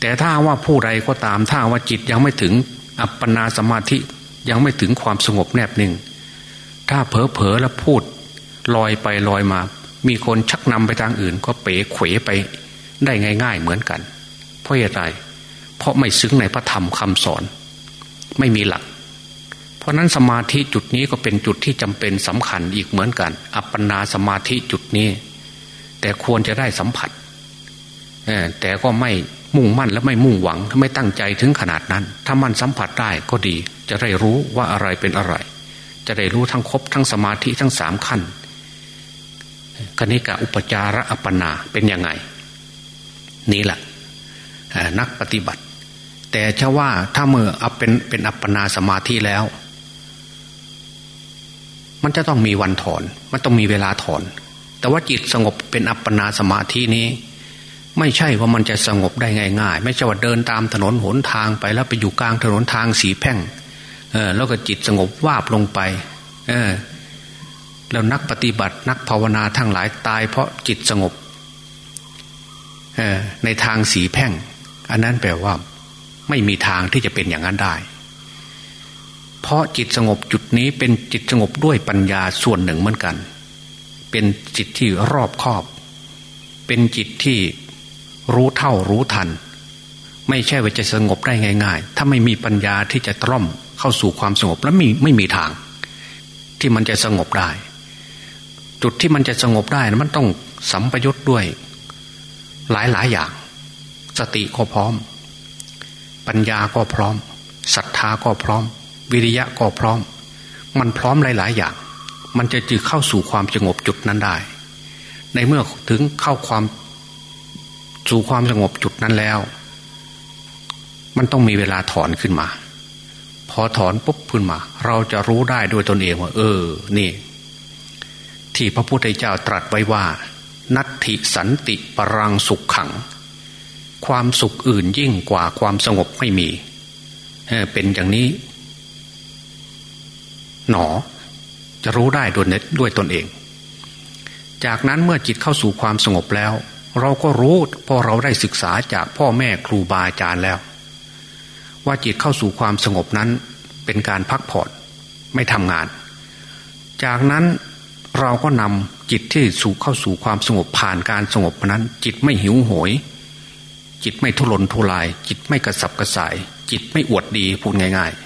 แต่ถ้าว่าผู้ใดก็ตามถ้าว่าจิตยังไม่ถึงอัปปนาสมาธิยังไม่ถึงความสงบแนบหนึ่ง ถ้าเผลอเผลอแล้วพูด ลอยไปลอยมา มีคนชักนำไปทางอื่น ก็เป๋เขวไปได้ง่าย ๆ เหมือนกัน เพราะอะไร เพราะไม่ซึ้งในพระธรรมคำสอน ไม่มีหลัก เพราะนั้นสมาธิจุดนี้ก็เป็นจุดที่จำเป็นสำคัญอีกเหมือนกัน อัปปนาสมาธิจุดนี้ แต่ควรจะได้สัมผัสแต่ก็ไม่มุ่งมั่นและไม่มุ่งหวังไม่ตั้งใจถึงขนาดนั้น ถ้ามันสัมผัสได้ก็ดี จะได้รู้ว่าอะไรเป็นอะไร จะได้รู้ทั้งครบทั้งสมาธิทั้งสามขั้นคณิกะอุปจาระอัปปนาเป็นยังไง นี่แหละ นักปฏิบัติ แต่เชื่อว่าถ้าเมื่ออัปเป็นเป็นอัปปนาสมาธิแล้ว มันจะต้องมีวันถอน มันต้องมีเวลาถอน แต่ว่าจิตสงบเป็นอัปปนาสมาธินี้ ไม่ใช่ว่ามันจะสงบได้ง่ายๆ ไม่ใช่ว่าเดินตามถนนหนทางไปแล้วไปอยู่กลางถนนทางสีแพ่งเออแล้วก็จิตสงบวาบลงไป เออ แล้วนักปฏิบัตินักภาวนาทั้งหลายตายเพราะจิตสงบ เออในทางสีแพ่ง อันนั้นแปลว่า ไม่มีทางที่จะเป็นอย่างนั้นได้ เพราะจิตสงบจุดนี้เป็นจิตสงบด้วยปัญญาส่วนหนึ่งเหมือนกัน เป็นจิตที่รอบคอบ เป็นจิตที่รู้เท่ารู้ทัน ไม่ใช่ว่าจะสงบได้ง่าย ๆ ถ้าไม่มีปัญญาที่จะตร่อมเข้าสู่ความสงบแล้วมีไม่มีทาง ที่มันจะสงบได้ จุดที่มันจะสงบได้นะมันต้องสัมปยุทธ์ด้วย หลายหลายอย่าง สติก็พร้อม ปัญญาก็พร้อมศรัทธาก็พร้อม วิริยะก็พร้อม มันพร้อมหลาย ๆ อย่าง มันจะจึงเข้าสู่ความสงบจุดนั้นได้ ในเมื่อถึงเข้าความสู่ความสงบจุดนั้นแล้ว มันต้องมีเวลาถอนขึ้นมา พอถอนปุ๊บขึ้นมา เราจะรู้ได้โดยตนเองว่า เออ นี่ ที่พระพุทธเจ้าตรัสไว้ว่า นัตถิสันติปรังสุขขัง ความสุขอื่นยิ่งกว่าความสงบไม่มีเป็นอย่างนี้ หนอ จะรู้ได้ด้วยด้วยตนเอง จากนั้นเมื่อจิตเข้าสู่ความสงบแล้ว เราก็รู้พอเราได้ศึกษาจากพ่อแม่ครูบาอาจารย์แล้ว ว่าจิตเข้าสู่ความสงบนั้น เป็นการพักผ่อนไม่ทำงาน จากนั้นเราก็นำจิตที่สู่เข้าสู่ความสงบผ่านการสงบนั้น จิตไม่หิวโหย จิตไม่ทุรนทุราย จิตไม่กระสับกระส่าย จิตไม่อวดดีพูดง่ายๆ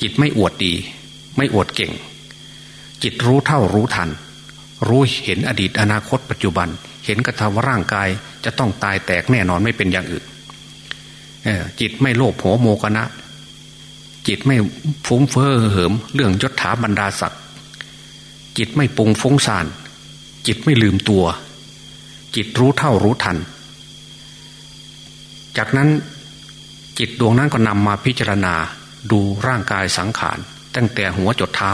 จิตไม่อวดดี ไม่อวดเก่ง จิตรู้เท่ารู้ทัน รู้เห็นอดีตอนาคตปัจจุบัน เห็นกระทำร่างกายจะต้องตายแตกแน่นอนไม่เป็นอย่างอื่นจิตไม่โลภโหโมกนะ จิตไม่ฟุ้งเฟ้อเหิม เรื่องยศถาบรรดาศักดิ์จิตไม่ปุงฟุ้งซ่าน จิตไม่ลืมตัว จิตรู้เท่ารู้ทัน จากนั้นจิตดวงนั้นก็นำมาพิจารณาดูร่างกายสังขาร ตั้งแต่หัวจดเท้า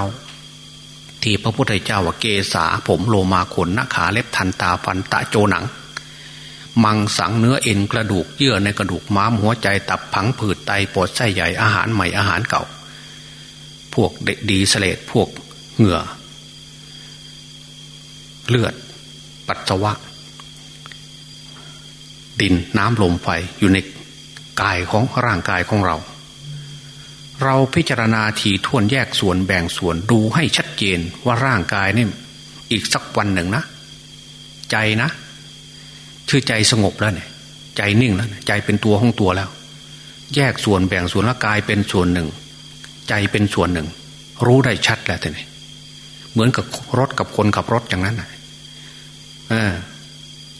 ที่พระพุทธเจ้าว่าเกษาผมโลมาขนนาขาเล็บทันตาฟันตะโจหนัง มังสังเนื้อเอ็นกระดูกเยื่อในกระดูกม้ามหัวใจตับผังผืดไตปอดไส้ใหญ่อาหารใหม่อาหารเก่า พวกเด็กดีเสลดพวกเหงื่อ เลือด ปัสสาวะ ดินน้ำลมไฟอยู่ในกายของร่างกายของเรา เราพิจารณาทีท่วนแยกส่วนแบ่งส่วนดูให้ชัดเจนว่าร่างกายนี่อีกสักวันหนึ่งนะ ใจนะ ชื่อใจสงบแล้วเนี่ย ใจนิ่งแล้วใจเป็นตัวของตัวแล้ว แยกส่วนแบ่งส่วนละกายเป็นส่วนหนึ่ง ใจเป็นส่วนหนึ่ง รู้ได้ชัดแล้วท่านเหมือนกับรถกับคนขับรถอย่างนั้นเออ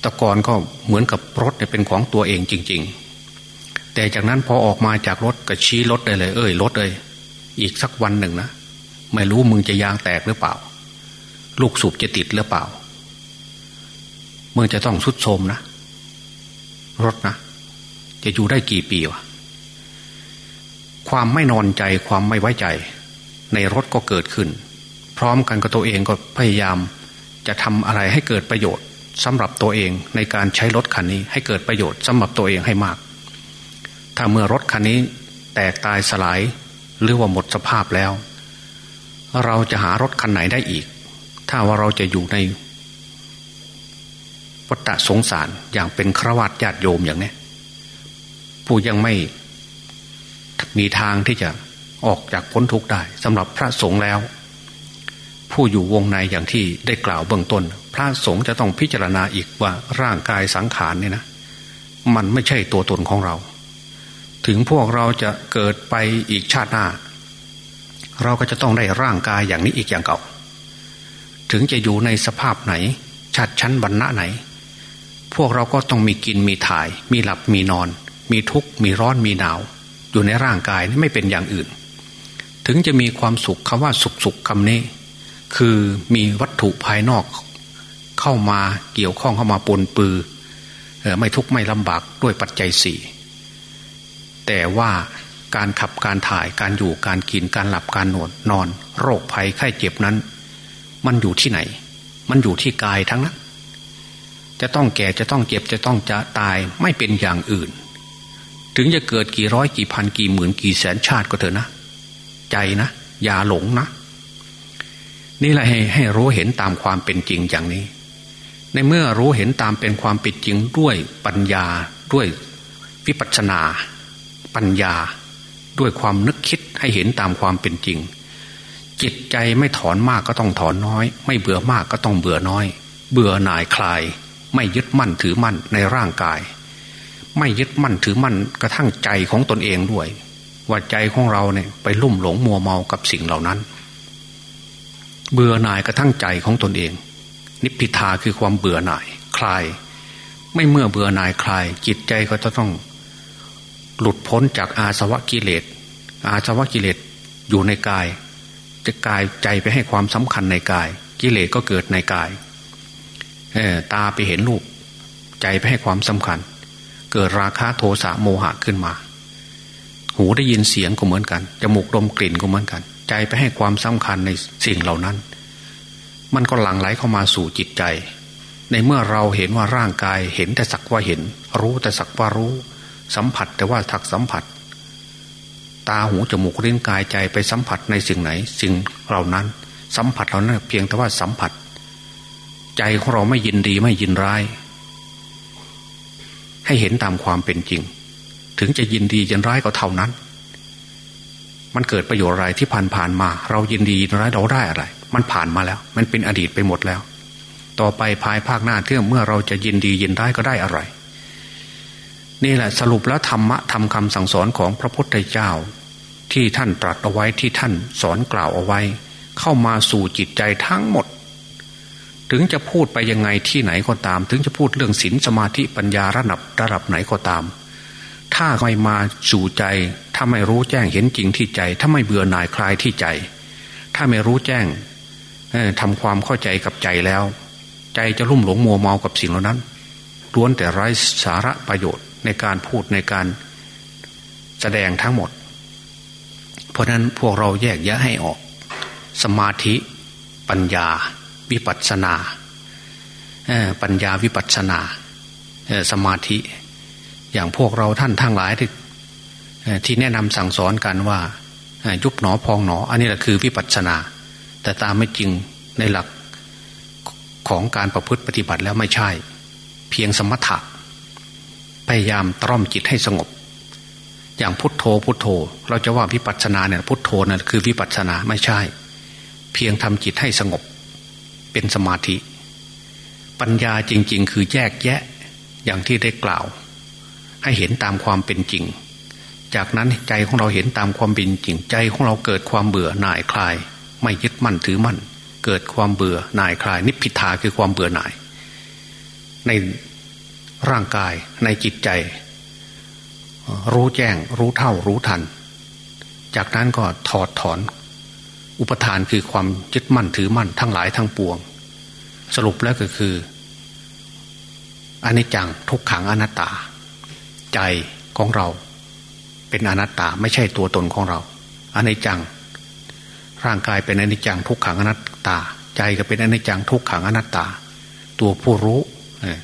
ตะกอนก็เหมือนกับรถเนี่ยเป็นของตัวเองจริง ๆ แต่จากนั้นพอออกมาจากรถก็ชี้รถได้เลย เอ้ยรถเลยอีกสักวันหนึ่งนะไม่รู้มึงจะยางแตกหรือเปล่า ลูกสูบจะติดหรือเปล่ามึงจะต้องสุดโทมนะ รถนะ จะอยู่ได้กี่ปีวะความไม่นอนใจความไม่ไว้ใจ ในรถก็เกิดขึ้น พร้อมกันกับตัวเองก็พยายามจะทำอะไรให้เกิดประโยชน์ สำหรับตัวเองในการใช้รถคันนี้ให้เกิดประโยชน์สำหรับตัวเองให้มาก ถ้าเมื่อรถคันนี้แตกตายสลายหรือว่าหมดสภาพแล้ว เราจะหารถคันไหนได้อีก ถ้าว่าเราจะอยู่ในวัฏสงสารอย่างเป็นครวัตญาติโยมอย่างนี้ผู้ยังไม่มีทางที่จะออกจากพ้นทุกข์ได้สำหรับพระสงฆ์แล้ว ผู้อยู่วงในอย่างที่ได้กล่าวเบื้องต้น พระสงฆ์จะต้องพิจารณาอีกว่าร่างกายสังขารเนี่ยนะ มันไม่ใช่ตัวตนของเรา ถึงพวกเราจะเกิดไปอีกชาติหน้า เราก็จะต้องได้ร่างกายอย่างนี้อีกอย่างเก่า ถึงจะอยู่ในสภาพไหน ชาติชั้นบรรณะไหน พวกเราก็ต้องมีกินมีถ่าย มีหลับมีนอน มีทุกข์มีร้อนมีหนาว อยู่ในร่างกายนี่ไม่เป็นอย่างอื่น ถึงจะมีความสุขคำว่าสุขสุขคำนี้ คือมีวัตถุภายนอก เข้ามาเกี่ยวข้องเข้ามาปนปือไม่ทุกข์ไม่ลำบากด้วยปัจจัยสี่แต่ว่าการขับการถ่ายการอยู่การกินการหลับการนอนนอน โรคภัยไข้เจ็บนั้น มันอยู่ที่ไหน มันอยู่ที่กายทั้งนั้นจะต้องแก่จะต้องเจ็บจะต้องจะตายไม่เป็นอย่างอื่น ถึงจะเกิดกี่ร้อยกี่พันกี่หมื่นกี่แสนชาติก็เถอะนะ ใจนะ อย่าหลงนะ นี่แหละให้ให้รู้เห็นตามความเป็นจริงอย่างนี้ ในเมื่อรู้เห็นตามเป็นความเป็นจริงด้วยปัญญาด้วยวิปัสสนา ปัญญา ด้วยความนึกคิดให้เห็นตามความเป็นจริง จิตใจไม่ถอนมากก็ต้องถอนน้อย ไม่เบื่อมากก็ต้องเบื่อน้อย เบื่อหน่ายคลาย ไม่ยึดมั่นถือมั่นในร่างกาย ไม่ยึดมั่นถือมั่นกระทั่งใจของตนเองด้วยว่าใจของเราเนี่ยไปลุ่มหลงมัวเมากับสิ่งเหล่านั้น เบื่อหน่ายกระทั่งใจของตนเอง นิพพิทาคือความเบื่อหน่ายคลาย ไม่เมื่อเบื่อหน่ายคลาย จิตใจก็จะต้อง หลุดพ้นจากอาสวะกิเลส อาสวะกิเลสอยู่ในกาย จะกายใจไปให้ความสำคัญในกาย กิเลสก็เกิดในกายตาไปเห็นรูป ใจไปให้ความสำคัญ เกิดราคะโทสะโมหะขึ้นมา หูได้ยินเสียงก็เหมือนกันจมูกดมกลิ่นก็เหมือนกัน ใจไปให้ความสำคัญในสิ่งเหล่านั้น มันก็หลั่งไหลเข้ามาสู่จิตใจ ในเมื่อเราเห็นว่าร่างกายเห็นแต่สักว่าเห็น รู้แต่สักว่ารู้ สัมผัสแต่ว่าทักสัมผัส ตาหูจมูกลิ้นกายใจไปสัมผัสในสิ่งไหน สิ่งเหล่านั้น สัมผัสเหล่านั้นเพียงแต่ว่าสัมผัส ใจของเราไม่ยินดีไม่ยินร้าย ให้เห็นตามความเป็นจริง ถึงจะยินดียินร้ายก็เท่านั้น มันเกิดประโยชน์อะไรที่ผ่านผ่านมา เรายินดียินร้ายเราได้อะไร มันผ่านมาแล้ว มันเป็นอดีตไปหมดแล้ว ต่อไปภายภาคหน้าเที่ยเมื่อเราจะยินดียินร้ายก็ได้อะไร นี่แหละสรุปแล้วธรรมะทำคำสั่งสอนของพระพุทธเจ้า ที่ท่านตรัสเอาไว้ที่ท่านสอนกล่าวเอาไว้ เข้ามาสู่จิตใจทั้งหมด ถึงจะพูดไปยังไงที่ไหนก็ตาม ถึงจะพูดเรื่องศีลสมาธิปัญญาระดับระดับไหนก็ตาม ถ้าไม่มาสู่ใจ ถ้าไม่รู้แจ้งเห็นจริงที่ใจ ถ้าไม่เบื่อหน่ายคลายที่ใจ ถ้าไม่รู้แจ้งทำความเข้าใจกับใจแล้ว ใจจะลุ่มหลงมัวเมากับสิ่งเหล่านั้นล้วนแต่ไร้สาระประโยชน์ในการพูดในการแสดงทั้งหมด เพราะนั้นพวกเราแยกแยะให้ออก สมาธิ ปัญญา วิปัสสนาปัญญาวิปัสสนาสมาธิ อย่างพวกเราท่านทั้งหลายที่ที่แนะนำสั่งสอนกันว่า ยุบหนอพองหนอ อันนี้แหละคือวิปัสสนา แต่ตามไม่จริงในหลักของการประพฤติปฏิบัติแล้วไม่ใช่ เพียงสมถะพยายามตร่อมจิตให้สงบ อย่างพุทโธพุทโธ เราจะว่าวิปัสสนาเนี่ยพุทโธนั่นคือวิปัสสนาไม่ใช่ เพียงทำจิตให้สงบ เป็นสมาธิ ปัญญาจริง ๆ คือแยกแยะอย่างที่ได้กล่าว ให้เห็นตามความเป็นจริง จากนั้นใจของเราเห็นตามความเป็นจริง ใจของเราเกิดความเบื่อหน่ายคลาย ไม่ยึดมั่นถือมั่น เกิดความเบื่อหน่ายคลาย นิพพิทาคือความเบื่อหน่าย ในร่างกายในจิตใจ รู้แจ้งรู้เท่ารู้ทัน จากนั้นก็ถอดถอน อุปทานคือความยึดมั่นถือมั่นทั้งหลายทั้งปวง สรุปแล้วก็คืออนิจจังทุกขังอนัตตา ใจของเรา เป็นอนัตตาไม่ใช่ตัวตนของเราอันในจัง ร่างกายเป็นอนิจจังทุกขังอนัตตา ใจก็เป็นอนิจจังทุกขังอนัตตา ตัวผู้รู้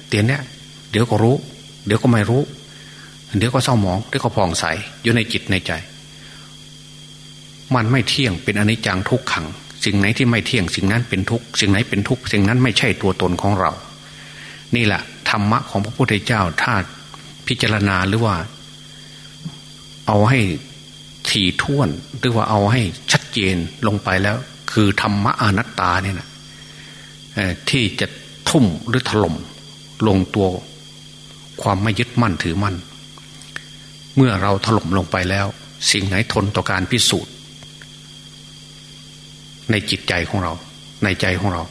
เตียนเนี้ยเดี๋ยวก็รู้ เดี๋ยวก็ไม่รู้ เดี๋ยวก็เศร้าหมองเดี๋ยวก็ผ่องใสอยู่ในจิตในใจ มันไม่เที่ยงเป็นอนิจจังทุกขัง สิ่งไหนที่ไม่เที่ยงสิ่งนั้นเป็นทุกสิ่งไหนเป็นทุกสิ่งนั้นไม่ใช่ตัวตนของเรา นี่แหละธรรมะของพระพุทธเจ้าถ้า พิจารณาหรือว่า เอาให้ถี่ถ้วนหรือว่าเอาให้ชัดเจนลงไปแล้ว คือธรรมะอนัตตาเนี่ยนะที่จะทุ่มหรือถล่มลงตัวความไม่ยึดมั่นถือมั่น เมื่อเราถล่มลงไปแล้ว สิ่งไหนทนต่อการพิสูจน์ ในจิตใจของเรา ในใจของเรา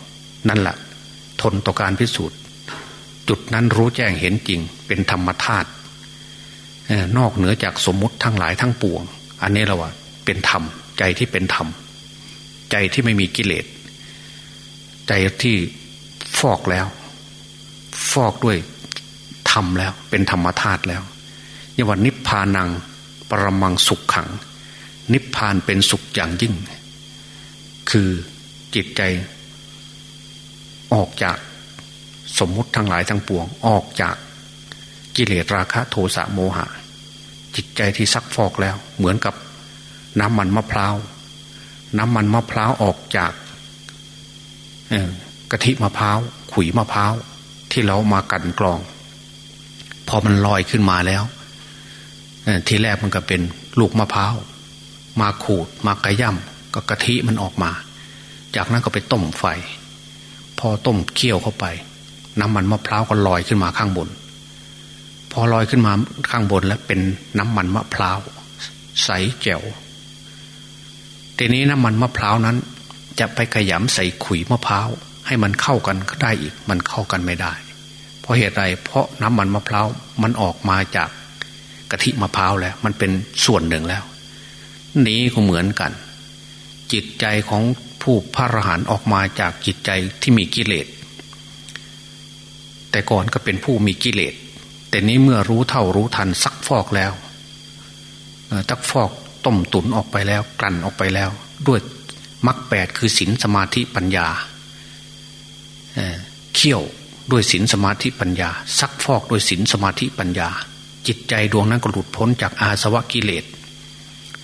นั่นแหละทนต่อการพิสูจน์ จุดนั้นรู้แจ้งเห็นจริง เป็นธรรมธาตุนอกเหนือจากสมมติทั้งหลายทั้งปวง อันนี้เราว่า เป็นธรรม ใจที่เป็นธรรม ใจที่ไม่มีกิเลส ใจที่ฟอกแล้ว ฟอกด้วยธรรมแล้ว เป็นธรรมธาตุแล้วยวันนิพพานังปรมังสุขขัง นิพพานเป็นสุขอย่างยิ่ง คือจิตใจออกจาก สมมุติทั้งหลายทั้งปวงออกจากกิเลสราคะโทสะโมหะ จิตใจที่ซักฟอกแล้ว เหมือนกับน้ำมันมะพร้าว น้ำมันมะพร้าวออกจากกะทิมะพร้าวขุยมะพร้าวที่เรามากันกรอง พอมันลอยขึ้นมาแล้วทีแรกมันก็เป็นลูกมะพร้าวมาขูดมากระย่ำก็กะทิมันออกมา จากนั้นก็ไปต้มไฟ พอต้มเคี่ยวเข้าไป น้ำมันมะพร้าวก็ลอยขึ้นมาข้างบน พอลอยขึ้นมาข้างบนแล้วเป็นน้ำมันมะพร้าวใสแจ๋วทีนี้น้ำมันมะพร้าวนั้น จะไปขยำใส่ขุยมะพร้าวให้มันเข้ากันได้อีก มันเข้ากันไม่ได้ เพราะเหตุไรเพราะน้ำมันมะพร้าวมันออกมาจากกะทิมะพร้าวแล้ว มันเป็นส่วนหนึ่งแล้ว นี้ก็เหมือนกัน จิตใจของผู้พระอรหันต์ออกมาจากจิตใจที่มีกิเลส แต่ก่อนก็เป็นผู้มีกิเลส แต่นี้เมื่อรู้เท่ารู้ทันซักฟอกแล้วตักฟอกต้มตุนออกไปแล้ว กลั่นออกไปแล้ว ด้วยมรรคแปดคือศีลสมาธิปัญญาเขี่ยวด้วยศีลสมาธิปัญญา ซักฟอกด้วยศีลสมาธิปัญญา จิตใจดวงนั้นก็หลุดพ้นจากอาสวะกิเลส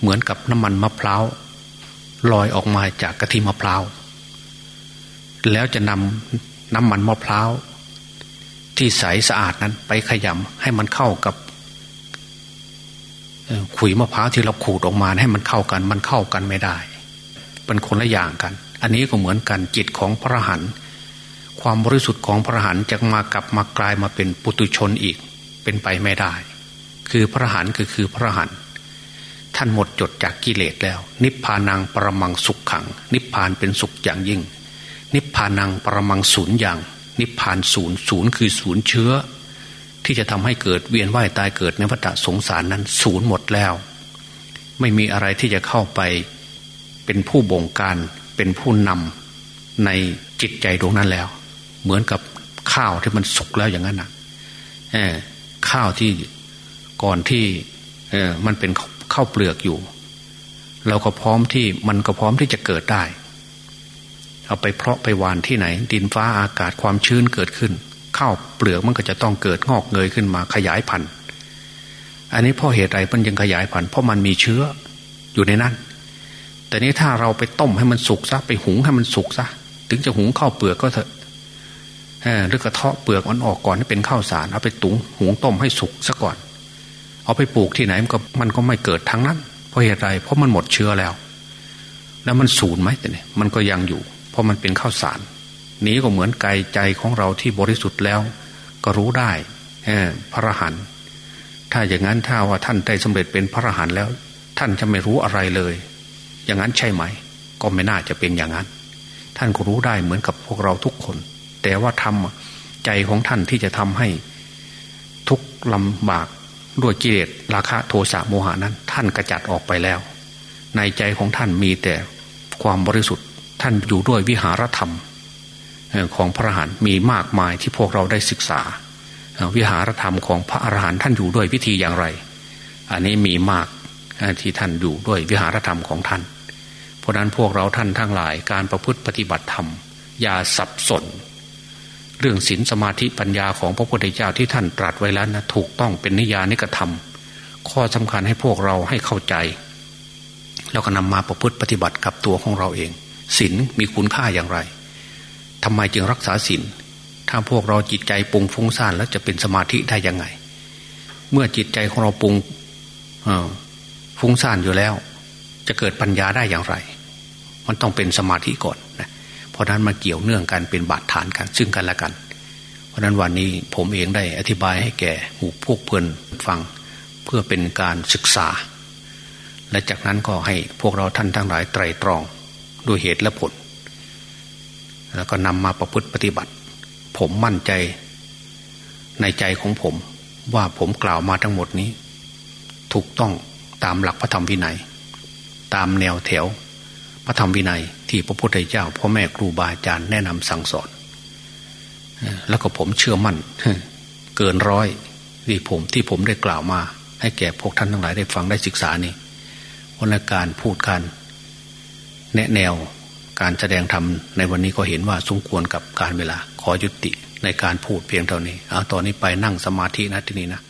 เหมือนกับน้ำมันมะพร้าวลอยออกมาจากกะทิมะพร้าวแล้วจะนำน้ำมันมะพร้าว ที่ใสสะอาดนั้น ไปขยำให้มันเข้ากับขุยมะพร้าวที่เราขูดออกมาให้มันเข้ากัน มันเข้ากันไม่ได้ เป็นคนละอย่างกัน อันนี้ก็เหมือนกันจิตของพระหันความบริสุทธิ์ของพระหันจะมากลับมากลายมาเป็นปุตุชนอีก เป็นไปไม่ได้ คือพระหันคือคือพระหันท่านหมดจดจากกิเลสแล้ว นิพพานังปรมังสุขขัง นิพพานเป็นสุขอย่างยิ่ง นิพพานังปรมังศูนย์อย่าง นิพพานศูนย์ศูนย์คือศูนย์เชื้อ ที่จะทำให้เกิดเวียนว่ายตายเกิดในวัฏสงสารนั้นศูนย์หมดแล้ว ไม่มีอะไรที่จะเข้าไปเป็นผู้บงการเป็นผู้นำในจิตใจดวงนั้นแล้ว เหมือนกับข้าวที่มันสุกแล้วอย่างนั้นนะข้าวที่ก่อนที่มันเป็นข้าวเปลือกอยู่ เราก็พร้อมที่มันก็พร้อมที่จะเกิดได้ เอาไปเพาะไปหวานที่ไหน ดินฟ้าอากาศความชื้นเกิดขึ้นข้าวเปลือกมันก็จะต้องเกิดงอกเงยขึ้นมาขยายพันธุ์ อันนี้เพราะเหตุใดมันยังขยายพันธุ์เพราะมันมีเชื้ออยู่ในนั้น แต่นี้ถ้าเราไปต้มให้มันสุกซะไปหุงให้มันสุกซะถึงจะหุงข้าวเปลือกก็เถอะหรือกระเทาะเปลือกมันออกก่อนให้เป็นข้าวสารเอาไปตุงหุงต้มให้สุกซะก่อน เอาไปปลูกที่ไหนมันก็มันก็ไม่เกิดทั้งนั้น เพราะเหตุไรเพราะมันหมดเชื้อแล้ว แล้วมันสูญไหมแต่เนี่ยมันก็ยังอยู่ เพราะมันเป็นข้าวสารนี้ก็เหมือนกายใจของเราที่บริสุทธิ์แล้ว ก็รู้ได้พระรหันถ้าอย่างนั้นถ้าว่าท่านได้สำเร็จเป็นพระรหันแล้ว ท่านจะไม่รู้อะไรเลย อย่างนั้นใช่ไหม ก็ไม่น่าจะเป็นอย่างนั้น ท่านก็รู้ได้เหมือนกับพวกเราทุกคน แต่ว่าทำใจของท่านที่จะทำให้ ทุกลำบากด้วยกิเลสราคะโทสะโมหานั้น ท่านกระจัดออกไปแล้ว ในใจของท่านมีแต่ความบริสุทธิ์ ท่านอยู่ด้วยวิหารธรรมของพระอรหันต์มีมากมายที่พวกเราได้ศึกษา วิหารธรรมของพระอรหันต์ท่านอยู่ด้วยวิธีอย่างไร อันนี้มีมากที่ท่านอยู่ด้วยวิหารธรรมของท่านเพเพราะนั้นพวกเราท่านทั้งหลายการประพฤติปฏิบัติธรรม อย่าสับสน เรื่องศีลสมาธิปัญญาของพระพุทธเจ้าที่ท่านตรัสไว้แล้วนะถูกต้องเป็นนิยานิกระทำข้อสำคัญให้พวกเราให้เข้าใจ แล้วก็นำมาประพฤติปฏิบัติกับตัวของเราเอง ศีลมีคุณค่าอย่างไรทำไมจึงรักษาศีลถ้าพวกเราจิตใจปุงฟุ้งซ่านแล้วจะเป็นสมาธิได้ยังไง เมื่อจิตใจของเราปุงฟุ้งซ่านอยู่แล้ว จะเกิดปัญญาได้อย่างไร มันต้องเป็นสมาธิก่อนนะเพราะนั้นมาเกี่ยวเนื่องกันเป็นบาดฐานกัน ซึ่งกันและกัน เพราะนั้นวันนี้ผมเองได้อธิบายให้แก่หมู่พวกเพื่อนฟังเพื่อเป็นการศึกษา และจากนั้นก็ให้พวกเราท่านทั้งหลายไตรตรอง ด้วยเหตุและผล แล้วก็นำมาประพฤติปฏิบัติ ผมมั่นใจในใจของผม ว่าผมกล่าวมาทั้งหมดนี้ ถูกต้องตามหลักพระธรรมวินัย ตามแนวแถว พระธรรมวินัย ที่พระพุทธเจ้าพ่อแม่ครูบาอาจารย์แนะนำสั่งสอน แล้วก็ผมเชื่อมั่น เกินร้อยที่ผมที่ผมได้กล่าวมา ให้แก่พวกท่านทั้งหลายได้ฟังได้ศึกษานี่วันการพูดการ แนะแนวการแสดงธรรมในวันนี้ก็เห็นว่าสมควรกับการเวลาขอยุติในการพูดเพียงเท่านี้ เอาตอนนี้ไปนั่งสมาธินะที่นี่นะ